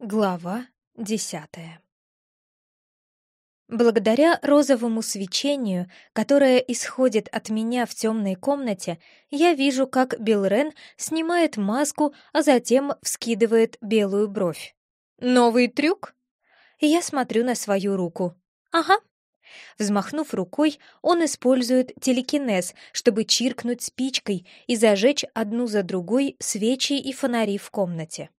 Глава десятая Благодаря розовому свечению, которое исходит от меня в темной комнате, я вижу, как Билрен снимает маску, а затем вскидывает белую бровь. «Новый трюк?» Я смотрю на свою руку. «Ага». Взмахнув рукой, он использует телекинез, чтобы чиркнуть спичкой и зажечь одну за другой свечи и фонари в комнате.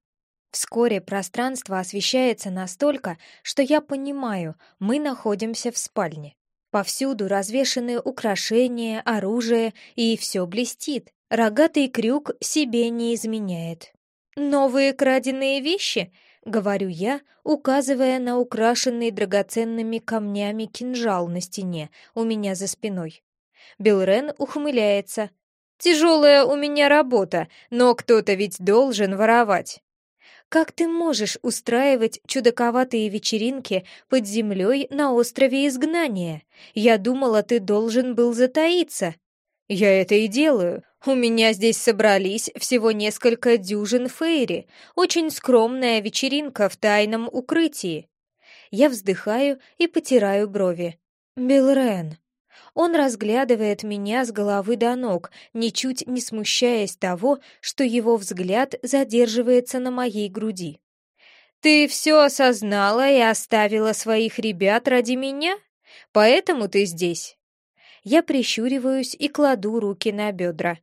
Вскоре пространство освещается настолько, что я понимаю, мы находимся в спальне. Повсюду развешаны украшения, оружие, и все блестит. Рогатый крюк себе не изменяет. «Новые краденые вещи?» — говорю я, указывая на украшенный драгоценными камнями кинжал на стене у меня за спиной. Билрен ухмыляется. «Тяжелая у меня работа, но кто-то ведь должен воровать». Как ты можешь устраивать чудаковатые вечеринки под землей на острове изгнания? Я думала, ты должен был затаиться. Я это и делаю. У меня здесь собрались всего несколько дюжин фейри. Очень скромная вечеринка в тайном укрытии. Я вздыхаю и потираю брови. Билрен, он разглядывает меня с головы до ног, ничуть не смущаясь того, что его взгляд задерживается на моей груди. «Ты все осознала и оставила своих ребят ради меня? Поэтому ты здесь?» Я прищуриваюсь и кладу руки на бедра.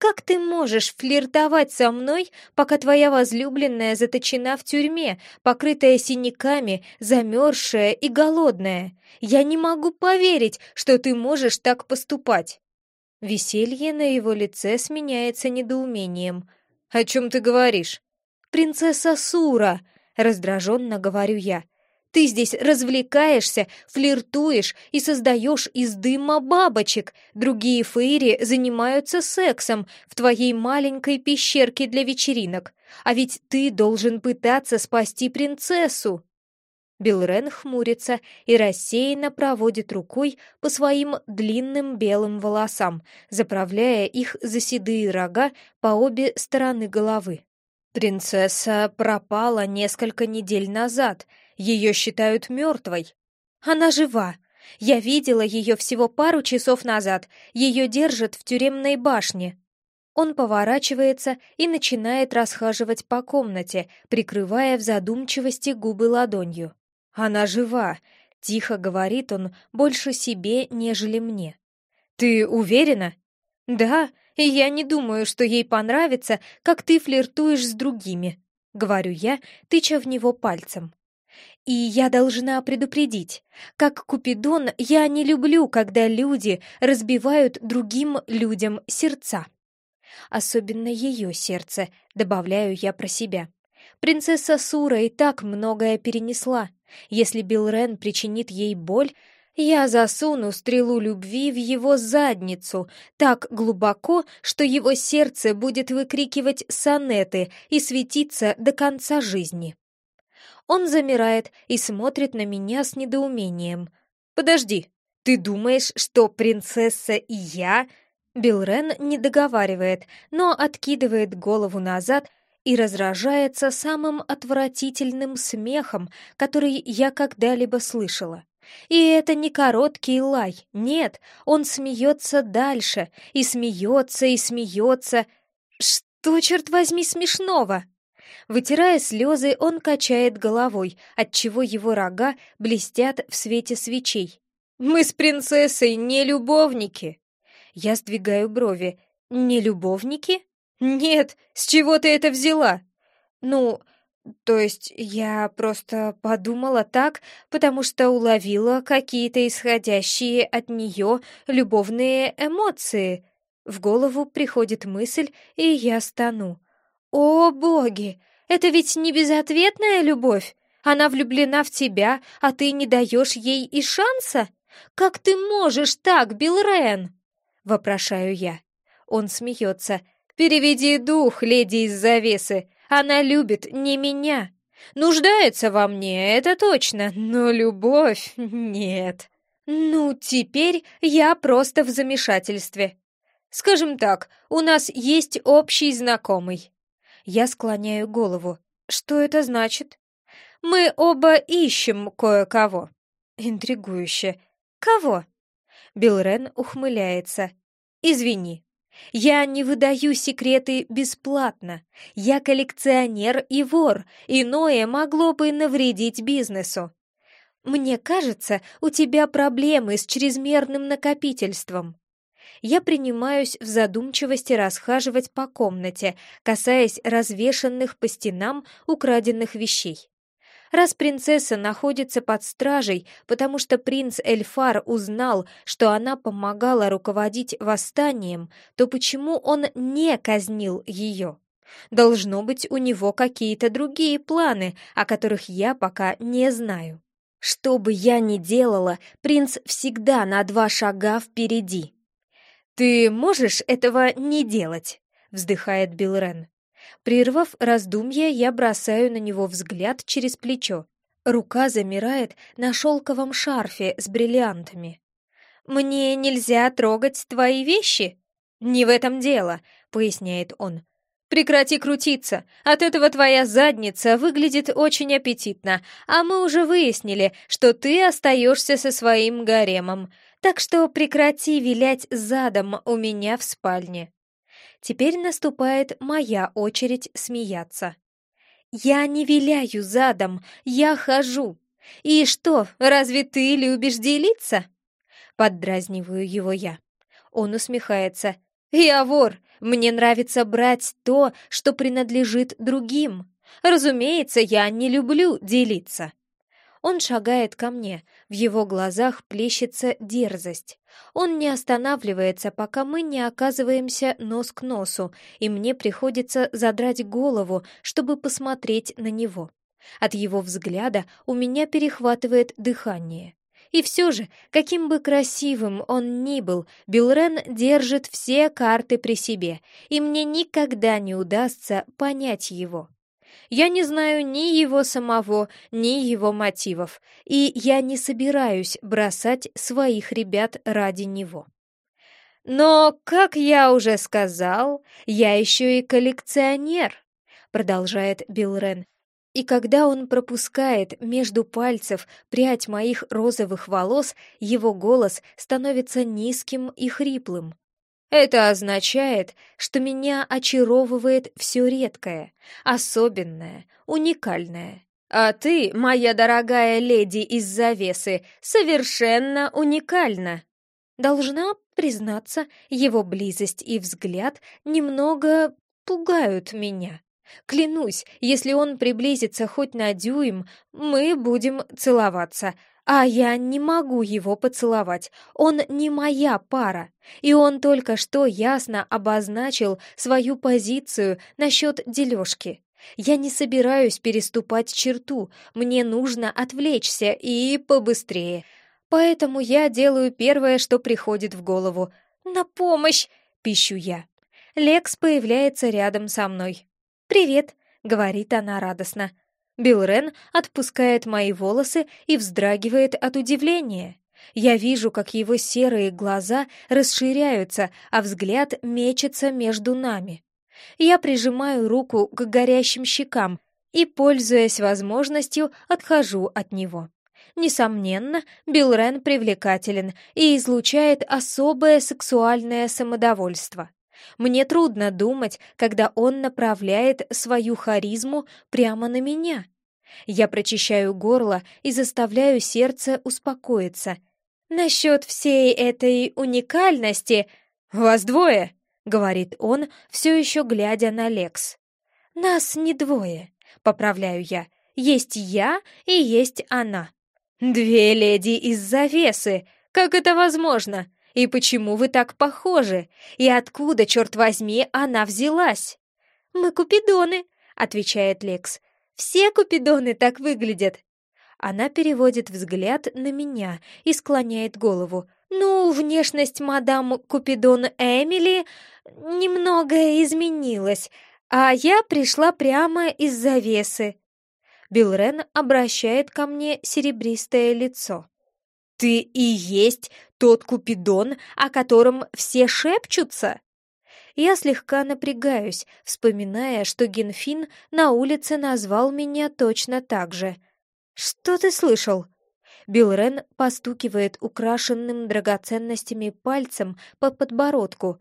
Как ты можешь флиртовать со мной, пока твоя возлюбленная заточена в тюрьме, покрытая синяками, замерзшая и голодная? Я не могу поверить, что ты можешь так поступать!» Веселье на его лице сменяется недоумением. «О чем ты говоришь?» «Принцесса Сура!» — раздраженно говорю я. Ты здесь развлекаешься, флиртуешь и создаешь из дыма бабочек. Другие фейри занимаются сексом в твоей маленькой пещерке для вечеринок. А ведь ты должен пытаться спасти принцессу. Билрен хмурится и рассеянно проводит рукой по своим длинным белым волосам, заправляя их за седые рога по обе стороны головы. Принцесса пропала несколько недель назад — ее считают мертвой. Она жива. Я видела ее всего пару часов назад. Ее держат в тюремной башне. Он поворачивается и начинает расхаживать по комнате, прикрывая в задумчивости губы ладонью. «Она жива», — тихо говорит он, больше себе, нежели мне. «Ты уверена?» «Да, и я не думаю, что ей понравится, как ты флиртуешь с другими», — говорю я, тыча в него пальцем. И я должна предупредить, как Купидон, я не люблю, когда люди разбивают другим людям сердца. Особенно ее сердце, добавляю я про себя. Принцесса Сура и так многое перенесла. Если Билрен причинит ей боль, я засуну стрелу любви в его задницу так глубоко, что его сердце будет выкрикивать сонеты и светиться до конца жизни. Он замирает и смотрит на меня с недоумением. «Подожди, ты думаешь, что принцесса и я...» Билрен не договаривает, но откидывает голову назад и разражается самым отвратительным смехом, который я когда-либо слышала. И это не короткий лай, нет, он смеется дальше, и смеется, и смеется. Что, черт возьми, смешного? Вытирая слезы, он качает головой, отчего его рога блестят в свете свечей. «Мы с принцессой не любовники!» Я сдвигаю брови. «Не любовники?» «Нет, с чего ты это взяла?» «Ну, то есть я просто подумала так, потому что уловила какие-то исходящие от нее любовные эмоции. В голову приходит мысль, и я стану. «О, боги! Это ведь не безответная любовь! Она влюблена в тебя, а ты не даешь ей и шанса? Как ты можешь так, Билрен?» — вопрошаю я. Он смеется. «Переведи дух, леди из завесы. Она любит не меня. Нуждается во мне, это точно, но любовь — нет. Ну, теперь я просто в замешательстве. Скажем так, у нас есть общий знакомый. Я склоняю голову. Что это значит? Мы оба ищем кое-кого». Интригующе. «Кого?» Билрен ухмыляется. «Извини, я не выдаю секреты бесплатно. Я коллекционер и вор, иное могло бы навредить бизнесу. Мне кажется, у тебя проблемы с чрезмерным накопительством. Я принимаюсь в задумчивости расхаживать по комнате, касаясь развешанных по стенам украденных вещей. Раз принцесса находится под стражей, потому что принц Эльфар узнал, что она помогала руководить восстанием, то почему он не казнил ее? Должно быть, у него какие-то другие планы, о которых я пока не знаю. Что бы я ни делала, принц всегда на два шага впереди. «Ты можешь этого не делать?» — вздыхает Билрен. Прервав раздумья, я бросаю на него взгляд через плечо. Рука замирает на шелковом шарфе с бриллиантами. «Мне нельзя трогать твои вещи?» «Не в этом дело», — поясняет он. «Прекрати крутиться. От этого твоя задница выглядит очень аппетитно, а мы уже выяснили, что ты остаешься со своим гаремом. Так что прекрати вилять задом у меня в спальне». Теперь наступает моя очередь смеяться. «Я не виляю задом, я хожу. И что, разве ты любишь делиться?» Поддразниваю его я. Он усмехается. «Я вор, мне нравится брать то, что принадлежит другим. Разумеется, я не люблю делиться». Он шагает ко мне, в его глазах плещется дерзость. Он не останавливается, пока мы не оказываемся нос к носу, и мне приходится задрать голову, чтобы посмотреть на него. От его взгляда у меня перехватывает дыхание. И все же, каким бы красивым он ни был, Билрен держит все карты при себе, и мне никогда не удастся понять его. Я не знаю ни его самого, ни его мотивов, и я не собираюсь бросать своих ребят ради него. Но, как я уже сказал, я еще и коллекционер, продолжает Билрен. И когда он пропускает между пальцев прядь моих розовых волос, его голос становится низким и хриплым. Это означает, что меня очаровывает все редкое, особенное, уникальное. А ты, моя дорогая леди из завесы, совершенно уникальна. Должна признаться, его близость и взгляд немного пугают меня. Клянусь, если он приблизится хоть на дюйм, мы будем целоваться, а я не могу его поцеловать. Он не моя пара. И он только что ясно обозначил свою позицию насчет дележки. Я не собираюсь переступать черту. Мне нужно отвлечься и побыстрее. Поэтому я делаю первое, что приходит в голову. «На помощь!» — пищу я. Лекс появляется рядом со мной. «Привет!» — говорит она радостно. Билрен отпускает мои волосы и вздрагивает от удивления. Я вижу, как его серые глаза расширяются, а взгляд мечется между нами. Я прижимаю руку к горящим щекам и, пользуясь возможностью, отхожу от него. Несомненно, Билрен привлекателен и излучает особое сексуальное самодовольство. Мне трудно думать, когда он направляет свою харизму прямо на меня. Я прочищаю горло и заставляю сердце успокоиться. Насчет всей этой уникальности «Вас двое», — говорит он, все еще глядя на Лекс. «Нас не двое», — поправляю я. «Есть я и есть она». «Две леди из завесы! Как это возможно? И почему вы так похожи? И откуда, черт возьми, она взялась?» «Мы купидоны», — отвечает Лекс. «Все купидоны так выглядят». Она переводит взгляд на меня и склоняет голову. «Ну, внешность мадам Купидон Эмили немного изменилась, а я пришла прямо из завесы». Билрен обращает ко мне серебристое лицо. «Ты и есть тот Купидон, о котором все шепчутся?» Я слегка напрягаюсь, вспоминая, что Генфин на улице назвал меня точно так же. «Что ты слышал?» Билл Рен постукивает украшенным драгоценностями пальцем по подбородку.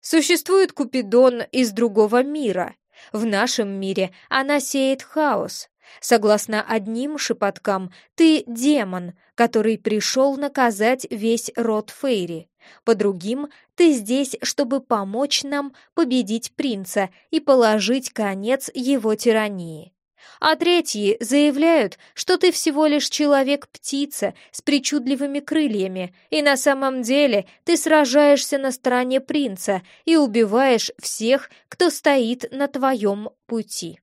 «Существует Купидон из другого мира. В нашем мире она сеет хаос. Согласно одним шепоткам, ты демон, который пришел наказать весь род Фейри. По другим, ты здесь, чтобы помочь нам победить принца и положить конец его тирании. А третьи заявляют, что ты всего лишь человек-птица с причудливыми крыльями, и на самом деле ты сражаешься на стороне принца и убиваешь всех, кто стоит на твоем пути.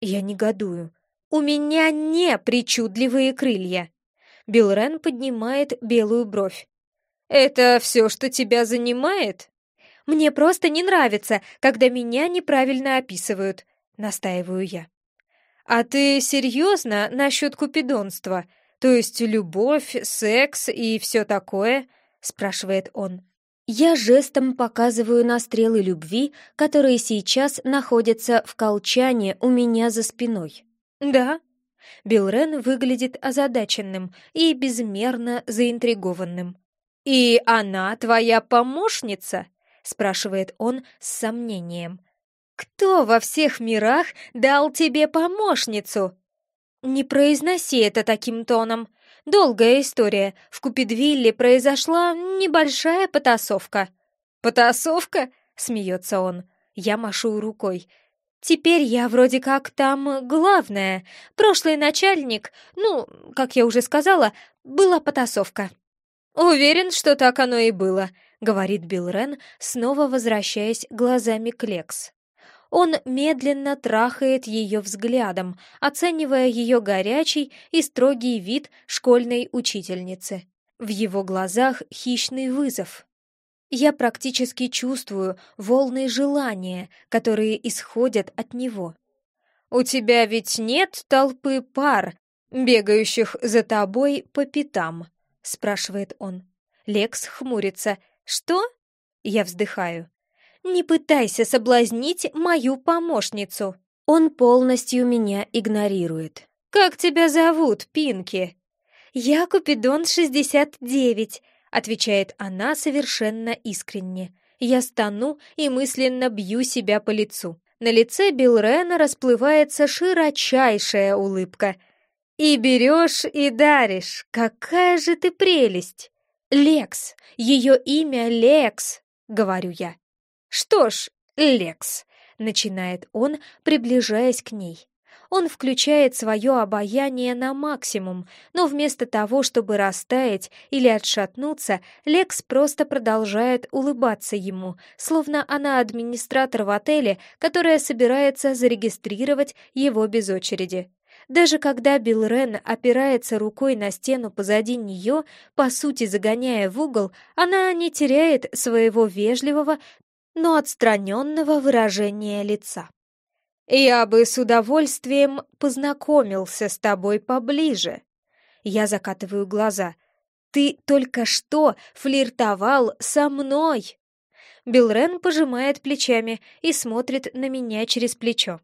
Я негодую. У меня не причудливые крылья. Билрен поднимает белую бровь. «Это все, что тебя занимает?» «Мне просто не нравится, когда меня неправильно описывают», — настаиваю я. «А ты серьезно насчет купидонства? То есть любовь, секс и все такое?» — спрашивает он. Я жестом показываю на стрелы любви, которые сейчас находятся в колчане у меня за спиной. «Да». Билрен выглядит озадаченным и безмерно заинтригованным. «И она твоя помощница?» — спрашивает он с сомнением. «Кто во всех мирах дал тебе помощницу?» «Не произноси это таким тоном. Долгая история. В Купидвилле произошла небольшая потасовка». «Потасовка?» — смеется он. Я машу рукой. «Теперь я вроде как там главная. Прошлый начальник, ну, как я уже сказала, была потасовка». «Уверен, что так оно и было», — говорит Билл Рен, снова возвращаясь глазами к Лекс. Он медленно трахает ее взглядом, оценивая ее горячий и строгий вид школьной учительницы. В его глазах хищный вызов. Я практически чувствую волны желания, которые исходят от него. «У тебя ведь нет толпы пар, бегающих за тобой по пятам?» — спрашивает он. Лекс хмурится. «Что?» Я вздыхаю. «Не пытайся соблазнить мою помощницу!» Он полностью меня игнорирует. «Как тебя зовут, Пинки?» «Я Купидон 69», — отвечает она совершенно искренне. Я стану и мысленно бью себя по лицу. На лице Билрена расплывается широчайшая улыбка. «И берешь, и даришь! Какая же ты прелесть!» «Лекс! Ее имя Лекс!» — говорю я. «Что ж, Лекс», — начинает он, приближаясь к ней. Он включает свое обаяние на максимум, но вместо того, чтобы растаять или отшатнуться, Лекс просто продолжает улыбаться ему, словно она администратор в отеле, которая собирается зарегистрировать его без очереди. Даже когда Билл Рен опирается рукой на стену позади нее, по сути загоняя в угол, она не теряет своего вежливого, но отстраненного выражения лица. «Я бы с удовольствием познакомился с тобой поближе». Я закатываю глаза. «Ты только что флиртовал со мной!» Билрен пожимает плечами и смотрит на меня через плечо.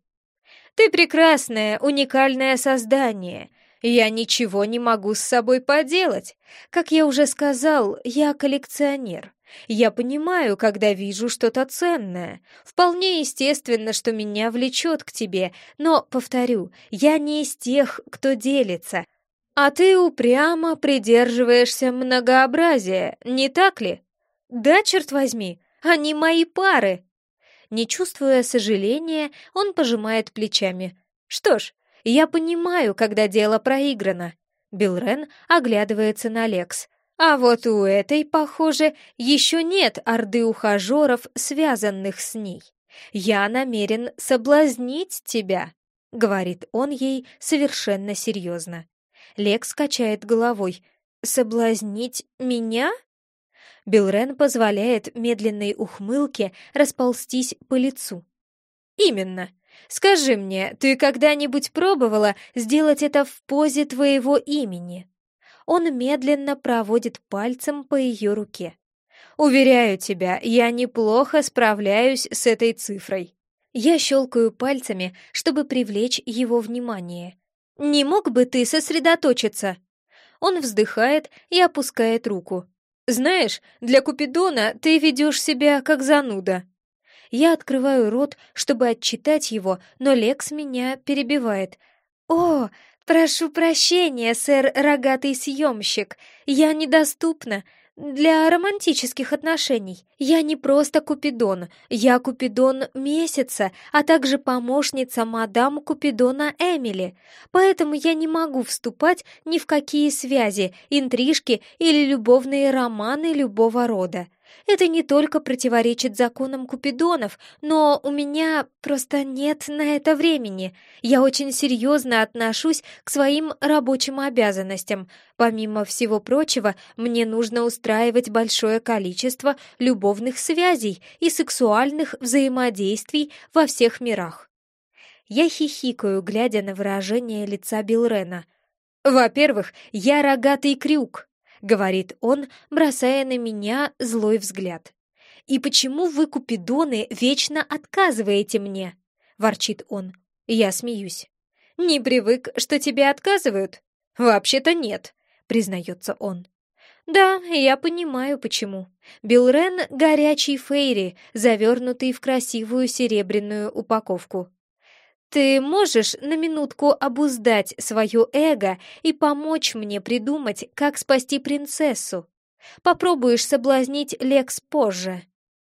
«Ты прекрасное, уникальное создание. Я ничего не могу с собой поделать. Как я уже сказал, я коллекционер. Я понимаю, когда вижу что-то ценное. Вполне естественно, что меня влечет к тебе, но, повторю, я не из тех, кто делится. А ты упрямо придерживаешься многообразия, не так ли? Да, черт возьми, они мои пары. Не чувствуя сожаления, он пожимает плечами. Что ж, я понимаю, когда дело проиграно. Билрен оглядывается на Лекс. А вот у этой, похоже, еще нет орды ухажеров, связанных с ней. Я намерен соблазнить тебя, — говорит он ей совершенно серьезно. Лекс качает головой. «Соблазнить меня?» Билрен позволяет медленной ухмылке расползтись по лицу. «Именно. Скажи мне, ты когда-нибудь пробовала сделать это в позе твоего имени?» Он медленно проводит пальцем по ее руке. «Уверяю тебя, я неплохо справляюсь с этой цифрой». Я щелкаю пальцами, чтобы привлечь его внимание. Не мог бы ты сосредоточиться?» Он вздыхает и опускает руку. «Знаешь, для Купидона ты ведешь себя как зануда». Я открываю рот, чтобы отчитать его, но Лекс меня перебивает. «О, прошу прощения, сэр рогатый съемщик, я недоступна для романтических отношений. Я не просто Купидон, я Купидон месяца, а также помощница мадам Купидона Эмили. Поэтому я не могу вступать ни в какие связи, интрижки или любовные романы любого рода. Это не только противоречит законам Купидонов, но у меня просто нет на это времени. Я очень серьезно отношусь к своим рабочим обязанностям. Помимо всего прочего, мне нужно устраивать большое количество любовных связей и сексуальных взаимодействий во всех мирах. Я хихикаю, глядя на выражение лица Билрена. «Во-первых, я рогатый крюк», — говорит он, бросая на меня злой взгляд. «И почему вы, купидоны, вечно отказываете мне?» — ворчит он. Я смеюсь. «Не привык, что тебе отказывают?» «Вообще-то нет», — признается он. «Да, я понимаю, почему. Билрен — горячий фейри, завернутый в красивую серебряную упаковку. Ты можешь на минутку обуздать свое эго и помочь мне придумать, как спасти принцессу? Попробуешь соблазнить Лекс позже.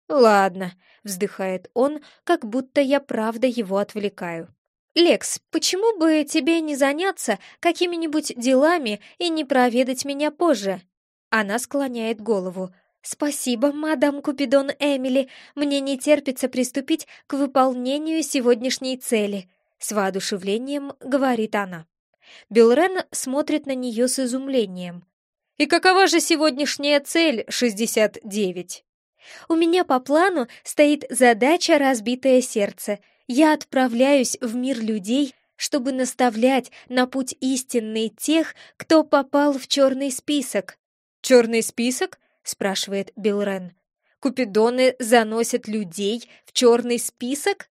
Ладно, вздыхает он, как будто я правда его отвлекаю. «Лекс, почему бы тебе не заняться какими-нибудь делами и не проведать меня позже?» Она склоняет голову. «Спасибо, мадам Купидон Эмили. Мне не терпится приступить к выполнению сегодняшней цели», — с воодушевлением говорит она. Билрен смотрит на нее с изумлением. «И какова же сегодняшняя цель, 69?» «У меня по плану стоит задача «Разбитое сердце». Я отправляюсь в мир людей, чтобы наставлять на путь истинный тех, кто попал в черный список». «Черный список?» — спрашивает Билрен. «Купидоны заносят людей в черный список?»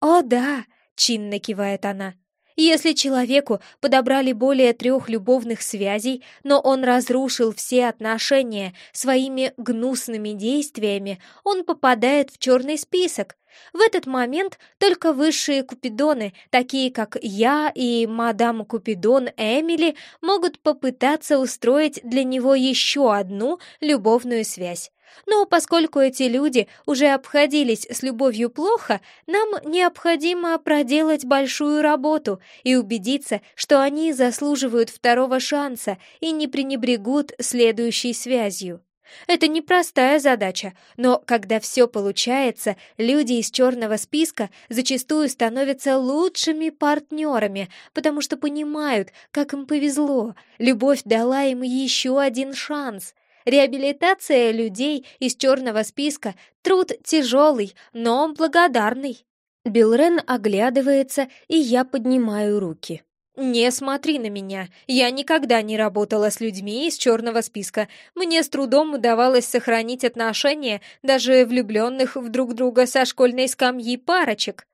«О, да!» — чинно кивает она. Если человеку подобрали более трех любовных связей, но он разрушил все отношения своими гнусными действиями, он попадает в черный список. В этот момент только высшие купидоны, такие как я и мадам Купидон Эмили, могут попытаться устроить для него еще одну любовную связь. Но поскольку эти люди уже обходились с любовью плохо, нам необходимо проделать большую работу и убедиться, что они заслуживают второго шанса и не пренебрегут следующей связью. Это непростая задача, но когда все получается, люди из черного списка зачастую становятся лучшими партнерами, потому что понимают, как им повезло, любовь дала им еще один шанс — Реабилитация людей из черного списка — труд тяжелый, но благодарный. Билрен оглядывается, и я поднимаю руки. «Не смотри на меня. Я никогда не работала с людьми из черного списка. Мне с трудом удавалось сохранить отношения даже влюбленных в друг друга со школьной скамьи парочек.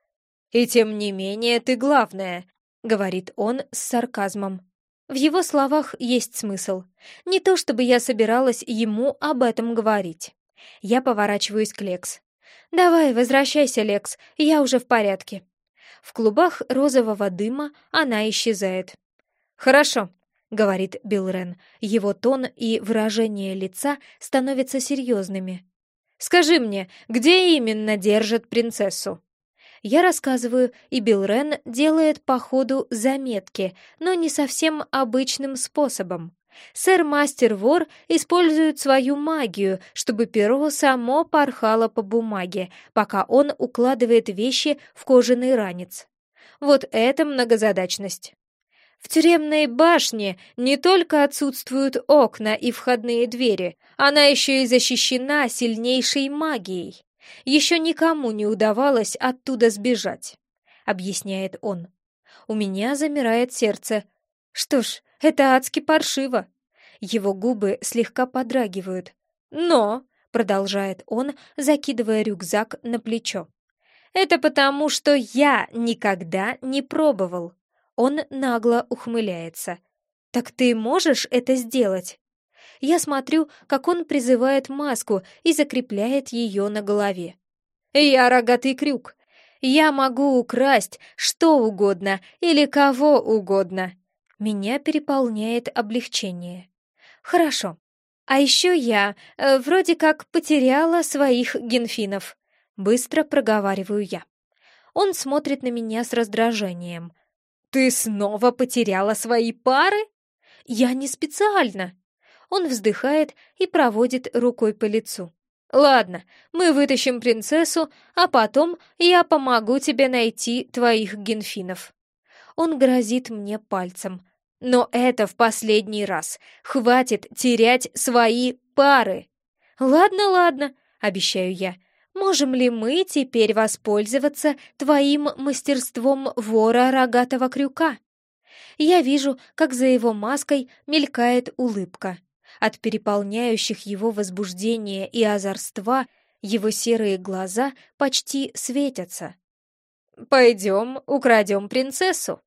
И тем не менее ты главная», — говорит он с сарказмом. В его словах есть смысл. Не то чтобы я собиралась ему об этом говорить. Я поворачиваюсь к Лекс. «Давай, возвращайся, Лекс, я уже в порядке». В клубах розового дыма она исчезает. «Хорошо», — говорит Билрен. Его тон и выражение лица становятся серьезными. «Скажи мне, где именно держат принцессу?» Я рассказываю, и Билрен делает по ходу заметки, но не совсем обычным способом. Сэр-мастер-вор использует свою магию, чтобы перо само порхало по бумаге, пока он укладывает вещи в кожаный ранец. Вот это многозадачность. В тюремной башне не только отсутствуют окна и входные двери, она еще и защищена сильнейшей магией. Еще никому не удавалось оттуда сбежать», — объясняет он. «У меня замирает сердце. Что ж, это адски паршиво». Его губы слегка подрагивают. «Но», — продолжает он, закидывая рюкзак на плечо, «это потому, что я никогда не пробовал». Он нагло ухмыляется. «Так ты можешь это сделать?» Я смотрю, как он призывает маску и закрепляет ее на голове. «Я рогатый крюк. Я могу украсть что угодно или кого угодно». Меня переполняет облегчение. «Хорошо. А еще я э, вроде как потеряла своих генфинов». Быстро проговариваю я. Он смотрит на меня с раздражением. «Ты снова потеряла свои пары?» «Я не специально!» Он вздыхает и проводит рукой по лицу. «Ладно, мы вытащим принцессу, а потом я помогу тебе найти твоих генфинов». Он грозит мне пальцем. «Но это в последний раз. Хватит терять свои пары!» «Ладно, ладно», — обещаю я. «Можем ли мы теперь воспользоваться твоим мастерством вора рогатого крюка?» Я вижу, как за его маской мелькает улыбка. От переполняющих его возбуждения и озорства его серые глаза почти светятся. «Пойдем, украдем принцессу»,